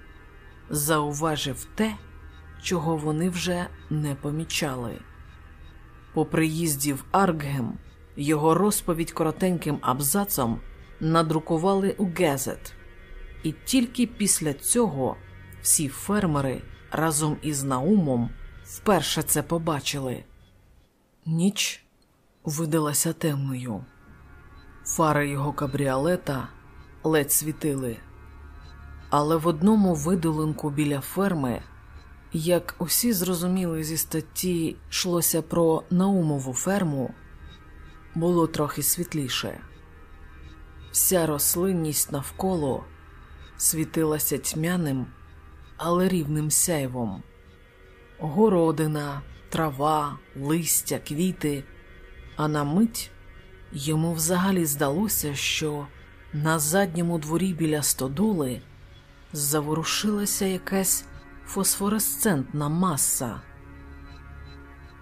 зауважив те, чого вони вже не помічали. По приїзді в Аркгем його розповідь коротеньким абзацом надрукували у Гезет, і тільки після цього всі фермери разом із Наумом вперше це побачили. Ніч видалася темною, фари його кабріолета ледь світили, але в одному видолинку біля ферми. Як усі зрозуміли зі статті йшлося про Наумову ферму, було трохи світліше. Вся рослинність навколо світилася тьмяним, але рівним сяйвом. Городина, трава, листя, квіти, а на мить йому взагалі здалося, що на задньому дворі біля стодоли заворушилася якась фосфоресцентна маса.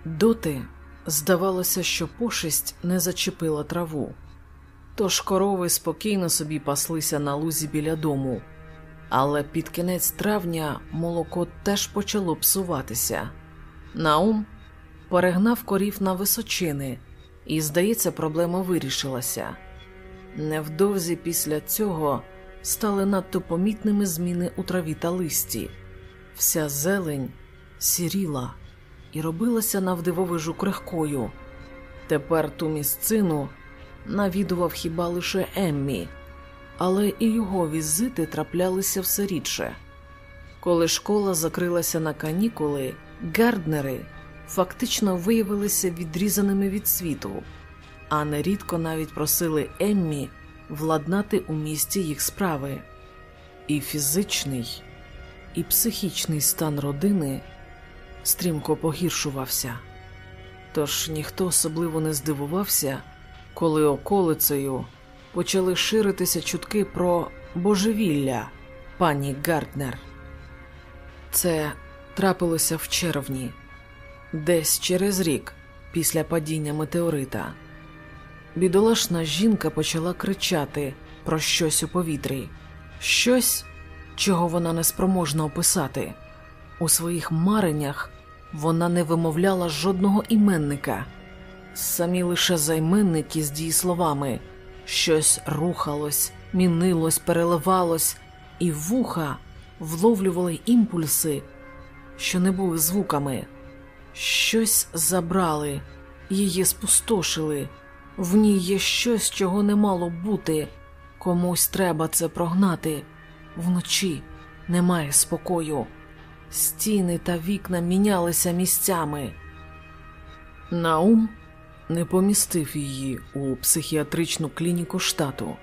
Доти здавалося, що пошесть не зачепила траву, тож корови спокійно собі паслися на лузі біля дому, але під кінець травня молоко теж почало псуватися. Наум перегнав корів на височини, і, здається, проблема вирішилася. Невдовзі після цього стали надто помітними зміни у траві та листі. Вся зелень сіріла і робилася навдивовижу крихкою. Тепер ту місцину навідував хіба лише Еммі, але і його візити траплялися все рідше. Коли школа закрилася на канікули, гарднери фактично виявилися відрізаними від світу, а нерідко навіть просили Еммі владнати у місті їх справи. І фізичний і психічний стан родини стрімко погіршувався, тож ніхто особливо не здивувався, коли околицею почали ширитися чутки про божевілля пані Гартнер. Це трапилося в червні, десь через рік після падіння метеорита. Бідолашна жінка почала кричати про щось у повітрі, щось чого вона не спроможна описати. У своїх мареннях вона не вимовляла жодного іменника, самі лише займенники з дієсловами. Щось рухалось, мінилось, переливалось, і вуха вловлювали імпульси, що не були звуками, щось забрали, її спустошили, в ній є щось, чого не мало бути, комусь треба це прогнати. Вночі немає спокою, стіни та вікна мінялися місцями. Наум не помістив її у психіатричну клініку штату,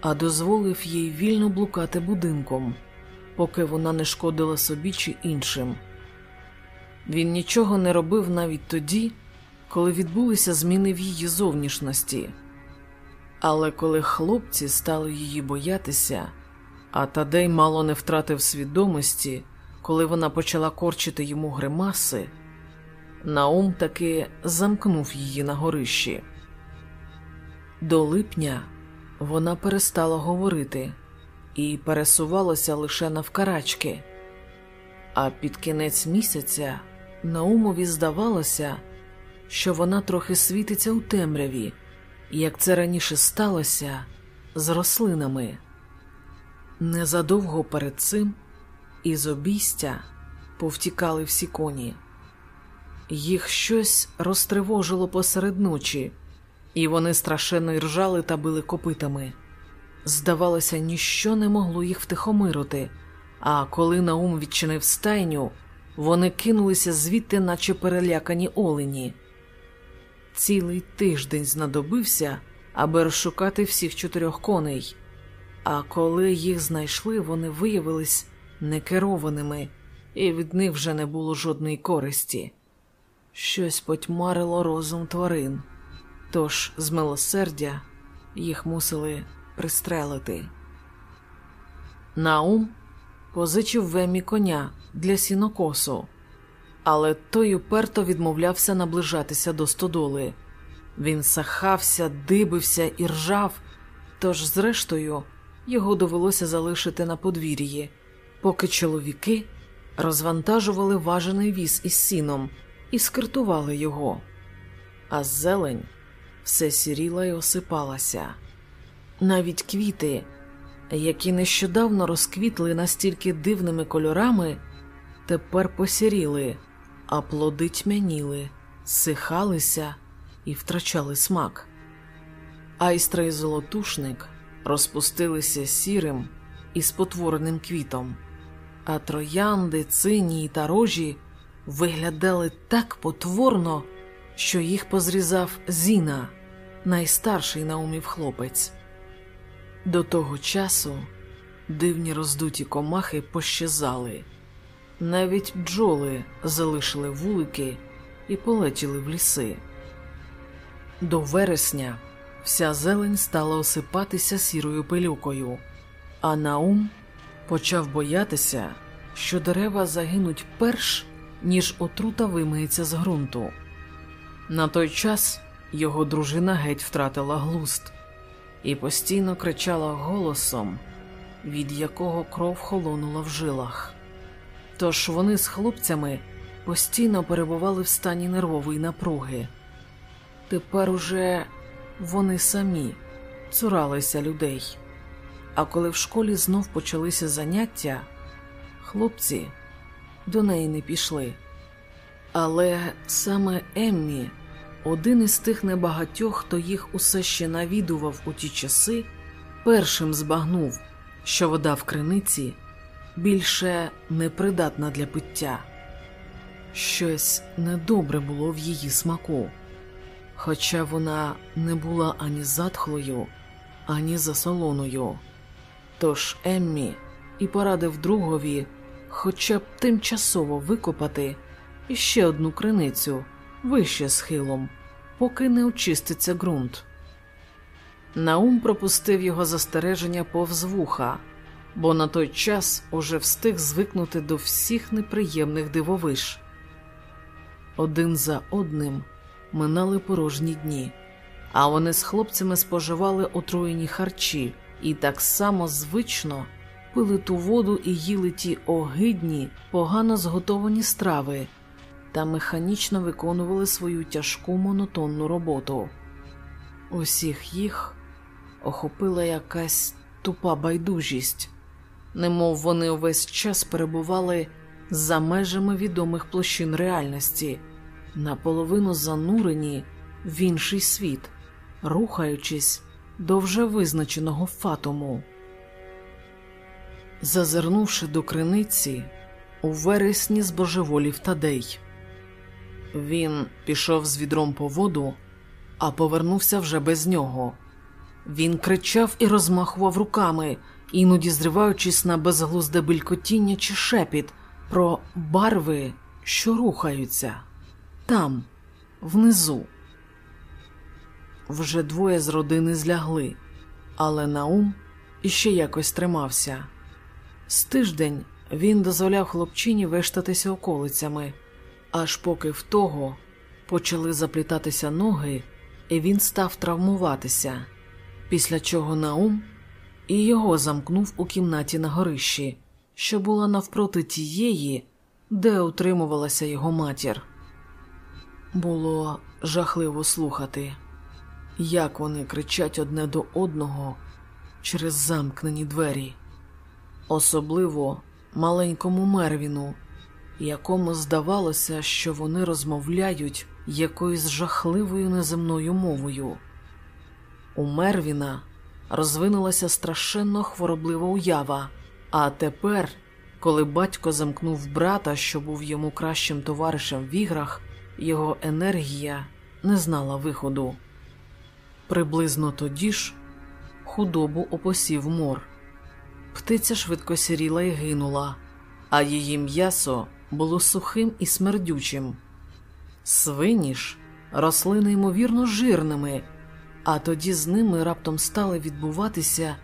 а дозволив їй вільно блукати будинком, поки вона не шкодила собі чи іншим. Він нічого не робив навіть тоді, коли відбулися зміни в її зовнішності. Але коли хлопці стали її боятися, а Тадей мало не втратив свідомості, коли вона почала корчити йому гримаси, Наум таки замкнув її на горищі. До липня вона перестала говорити і пересувалася лише навкарачки, а під кінець місяця Наумові здавалося, що вона трохи світиться у темряві, як це раніше сталося з рослинами. Незадовго перед цим із обійстя повтікали всі коні. Їх щось розтривожило посеред ночі, і вони страшенно іржали та били копитами. Здавалося, ніщо не могло їх втихомирити, а коли Наум відчинив стайню, вони кинулися звідти, наче перелякані олені. Цілий тиждень знадобився, аби розшукати всіх чотирьох коней, а коли їх знайшли, вони виявились некерованими, і від них вже не було жодної користі. Щось потьмарило розум тварин, тож з милосердя їх мусили пристрелити. Наум позичив вемі коня для сінокосу, але той уперто відмовлявся наближатися до стодоли. Він сахався, дибився і ржав, тож, зрештою, його довелося залишити на подвір'ї, поки чоловіки розвантажували важений віз із сіном і скиртували його, а зелень все сіріла й осипалася. Навіть квіти, які нещодавно розквітли настільки дивними кольорами, тепер посіріли, а плоди тьмяніли, сихалися і втрачали смак. Айстра і золотушник розпустилися сірим і спотвореним квітом, а троянди, цинії та рожі виглядали так потворно, що їх позрізав Зіна, найстарший наумів хлопець. До того часу дивні роздуті комахи пощезали, навіть бджоли залишили вулики і полетіли в ліси. До вересня вся зелень стала осипатися сірою пилюкою, а Наум почав боятися, що дерева загинуть перш, ніж отрута вимиється з ґрунту. На той час його дружина геть втратила глуст і постійно кричала голосом, від якого кров холонула в жилах. Тож вони з хлопцями постійно перебували в стані нервової напруги. Тепер уже вони самі цуралися людей. А коли в школі знов почалися заняття, хлопці до неї не пішли. Але саме Еммі, один із тих небагатьох, хто їх усе ще навідував у ті часи, першим збагнув, що вода в криниці більше непридатна для пиття. Щось недобре було в її смаку, хоча вона не була ані затхлою, ані засолоною. Тож Еммі і порадив другові хоча б тимчасово викопати іще одну криницю вище схилом, поки не очиститься ґрунт. Наум пропустив його застереження повз вуха, бо на той час уже встиг звикнути до всіх неприємних дивовиж. Один за одним минали порожні дні, а вони з хлопцями споживали отруєні харчі і так само звично пили ту воду і їли ті огидні, погано зготовані страви та механічно виконували свою тяжку монотонну роботу. Усіх їх охопила якась тупа байдужість, немов вони увесь час перебували за межами відомих площин реальності, наполовину занурені в інший світ, рухаючись до вже визначеного фатуму. Зазирнувши до криниці, у вересні збожеволів Тадей. Він пішов з відром по воду, а повернувся вже без нього. Він кричав і розмахував руками, іноді зриваючись на безглузде белькотіння чи шепіт про барви, що рухаються там, внизу. Вже двоє з родини злягли, але Наум іще якось тримався. З тиждень він дозволяв хлопчині вештатися околицями, аж поки в того почали заплітатися ноги, і він став травмуватися, після чого Наум і його замкнув у кімнаті на горищі, що була навпроти тієї, де утримувалася його матір. Було жахливо слухати, як вони кричать одне до одного через замкнені двері, особливо маленькому Мервіну, якому здавалося, що вони розмовляють якоюсь жахливою неземною мовою. У Мервіна розвинулася страшенно хвороблива уява, а тепер, коли батько замкнув брата, що був йому кращим товаришем в іграх, його енергія не знала виходу. Приблизно тоді ж худобу опосів мор. Птиця швидко сіріла і гинула, а її м'ясо було сухим і смердючим. Свині ж росли неймовірно жирними, а тоді з ними раптом стали відбуватися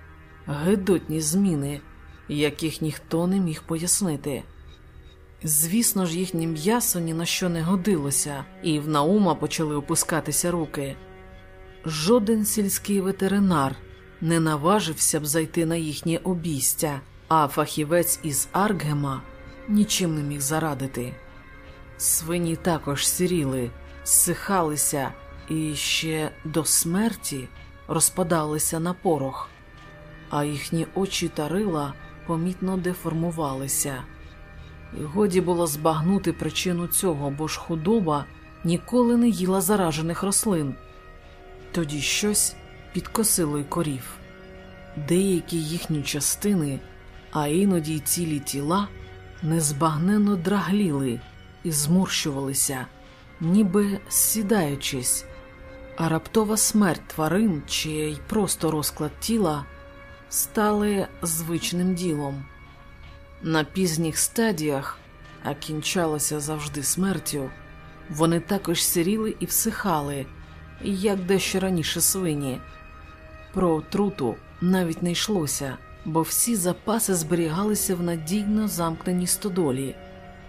гидотні зміни, яких ніхто не міг пояснити. Звісно ж, їхнє м'ясо ні на що не годилося, і в Наума почали опускатися руки. Жоден сільський ветеринар не наважився б зайти на їхнє обійстя, а фахівець із Аркгема нічим не міг зарадити. Свині також сіріли, зсихалися і ще до смерті розпадалися на порох, а їхні очі та рила помітно деформувалися. І годі було збагнути причину цього, бо ж худоба ніколи не їла заражених рослин. Тоді щось підкосило й корів. Деякі їхні частини, а іноді й цілі тіла, незбагненно драгліли і зморщувалися, ніби сідаючись, а раптова смерть тварин чи й просто розклад тіла стали звичним ділом. На пізніх стадіях, а кінчалося завжди смертю, вони також сиріли і всихали, як дещо раніше свині. Про отруту навіть не йшлося, бо всі запаси зберігалися в надійно замкненій стодолі.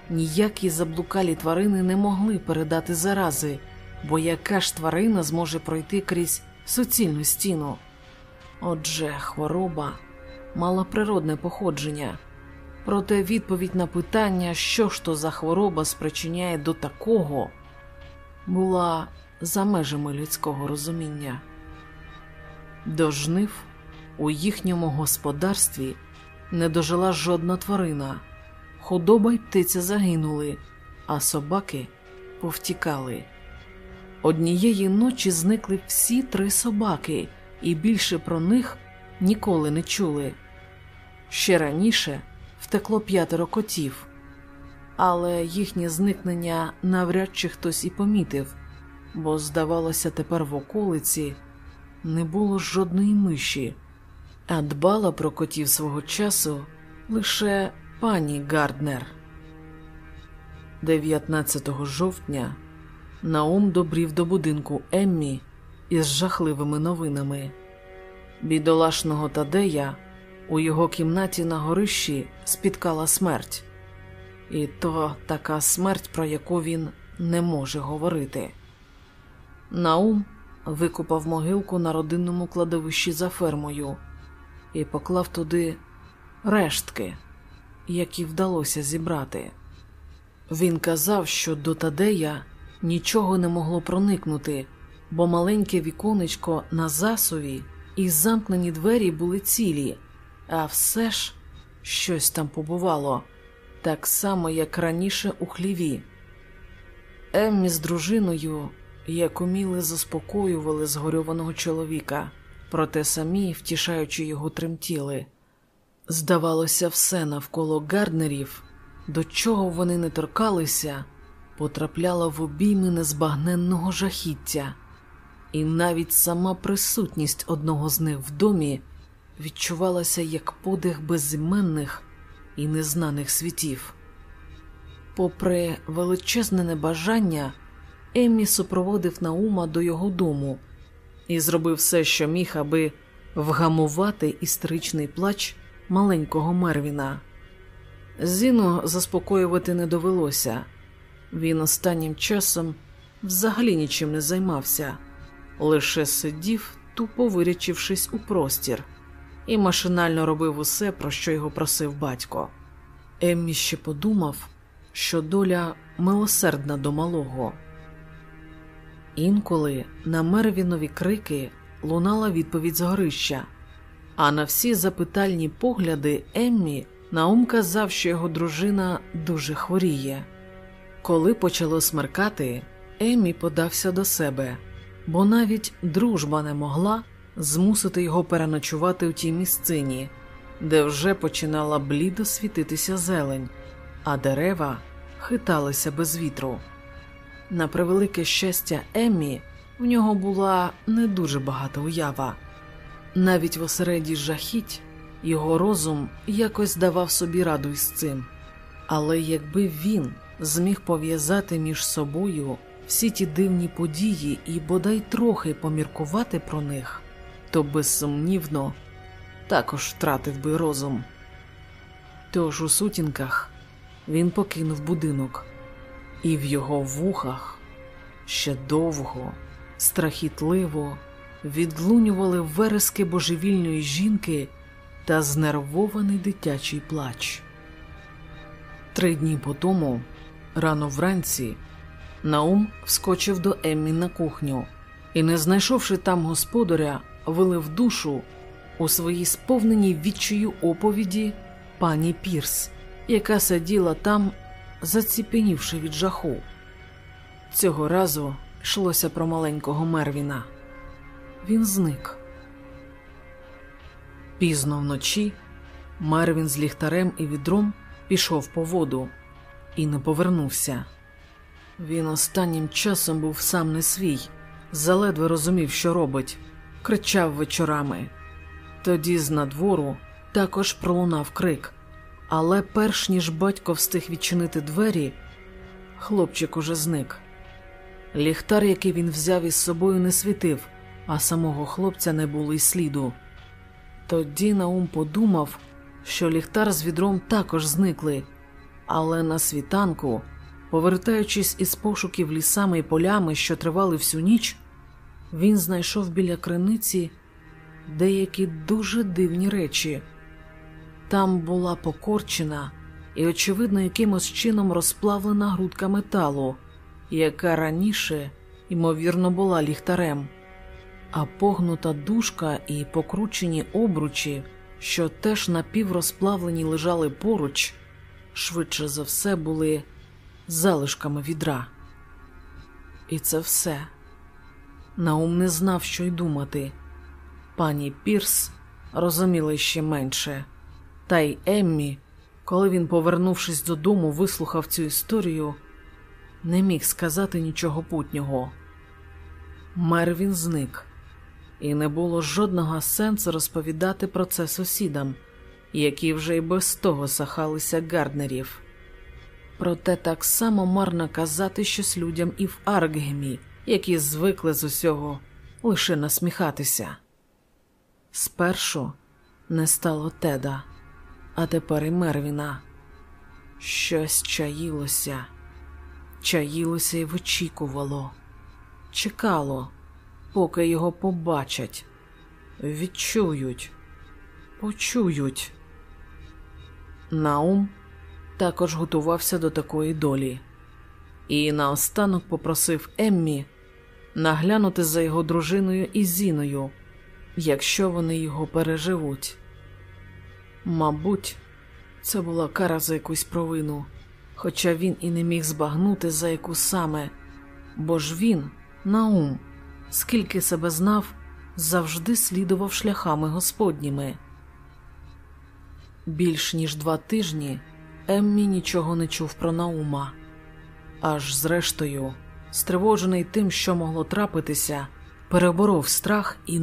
Ніякі заблукалі тварини не могли передати зарази, бо яка ж тварина зможе пройти крізь суцільну стіну? Отже, хвороба мала природне походження. Проте відповідь на питання, що ж то за хвороба спричиняє до такого, була за межами людського розуміння. До жнив у їхньому господарстві не дожила жодна тварина, худоба й птиця загинули, а собаки повтікали. Однієї ночі зникли всі три собаки, і більше про них ніколи не чули. Ще раніше втекло п'ятеро котів, але їхнє зникнення навряд чи хтось і помітив, бо, здавалося, тепер в околиці не було жодної миші, а дбала про котів свого часу лише пані Гарднер. 19 жовтня Наум добрів до будинку Еммі із жахливими новинами. Бідолашного Тадея у його кімнаті на горищі спіткала смерть, і то така смерть, про яку він не може говорити. Наум викопав могилку на родинному кладовищі за фермою і поклав туди рештки, які вдалося зібрати. Він казав, що до Тадея нічого не могло проникнути, бо маленьке віконечко на засові і замкнені двері були цілі, а все ж щось там побувало, так само, як раніше у хліві. Еммі з дружиною, як уміли, заспокоювали згорьованого чоловіка, проте самі, втішаючи його, тремтіли. Здавалося, все навколо Гарднерів, до чого вони не торкалися, потрапляло в обійми незбагненного жахіття, і навіть сама присутність одного з них в домі відчувалася як подих безіменних і незнаних світів. Попри величезне небажання, Еммі супроводив Наума до його дому і зробив все, що міг, аби вгамувати істеричний плач маленького Мервіна. Зіну заспокоювати не довелося. Він останнім часом взагалі нічим не займався, лише сидів, тупо вирячившись у простір, і машинально робив усе, про що його просив батько. Еммі ще подумав, що доля милосердна до малого. Інколи на Мервінові крики лунала відповідь з горища, а на всі запитальні погляди Еммі Наум казав, що його дружина дуже хворіє. Коли почало смеркати, Еммі подався до себе, бо навіть дружба не могла змусити його переночувати у тій місцині, де вже починала блідо світитися зелень, а дерева хиталися без вітру. На превелике щастя Еммі в нього була не дуже багата уява. Навіть в осереді жахіть його розум якось давав собі раду із цим. Але якби він зміг пов'язати між собою всі ті дивні події і бодай трохи поміркувати про них, то безсумнівно також втратив би розум. Тож у сутінках він покинув будинок, і в його вухах ще довго, страхітливо відлунювали верески божевільної жінки та знервований дитячий плач. Три дні по тому, рано вранці, Наум вскочив до Еммі на кухню і, не знайшовши там господаря, вилив душу у своїй сповненій відчаю оповіді пані Пірс, яка сиділа там, заціпенівши від жаху. Цього разу йшлося про маленького Мервіна. Він зник. Пізно вночі Мервін з ліхтарем і відром пішов по воду і не повернувся. Він останнім часом був сам не свій, заледве розумів, що робить, кричав вечорами. Тоді з надвору також пролунав крик, але перш ніж батько встиг відчинити двері, хлопчик уже зник. Ліхтар, який він взяв із собою, не світив, а самого хлопця не було й сліду. Тоді Наум подумав, що ліхтар з відром також зникли, але на світанку, повертаючись із пошуків лісами і полями, що тривали всю ніч, він знайшов біля криниці деякі дуже дивні речі. Там була покорчена і, очевидно, якимось чином розплавлена грудка металу, яка раніше, ймовірно, була ліхтарем а погнута дужка і покручені обручі, що теж напіврозплавлені лежали поруч, швидше за все були залишками відра. І це все. Наум не знав, що й думати. Пані Пірс розуміла ще менше, та й Еммі, коли він, повернувшись додому, вислухав цю історію, не міг сказати нічого путнього. Мервін зник і не було жодного сенсу розповідати про це сусідам, які вже й без того сахалися Гарднерів. Проте так само марно казати щось людям і в Аркгемі, які звикли з усього лише насміхатися. Спершу не стало теда, а тепер і Мервіна. Щось чаїлося, чаїлося і вичікувало, чекало поки його побачать, відчують, почують. Наум також готувався до такої долі, і наостанок попросив Еммі наглянути за його дружиною і Зіною, якщо вони його переживуть. Мабуть, це була кара за якусь провину, хоча він і не міг збагнути, за яку саме, бо ж він, Наум, скільки себе знав, завжди слідував шляхами господніми. Більш ніж два тижні Еммі нічого не чув про Наума, аж зрештою, стривожений тим, що могло трапитися, переборов страх і